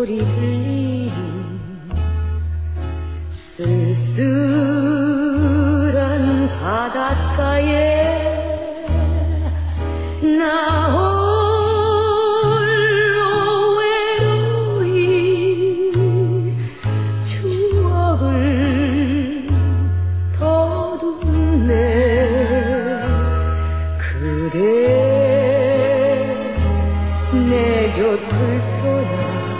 소리 들리는 쓸쓸한 바닷가에 나 홀로 외로이 추억을 더듬네. 그대 내 곁을 떠나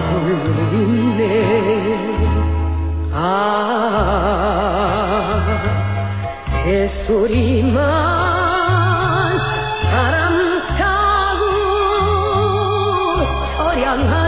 부르네 아 새소리만 바람 타고 처량한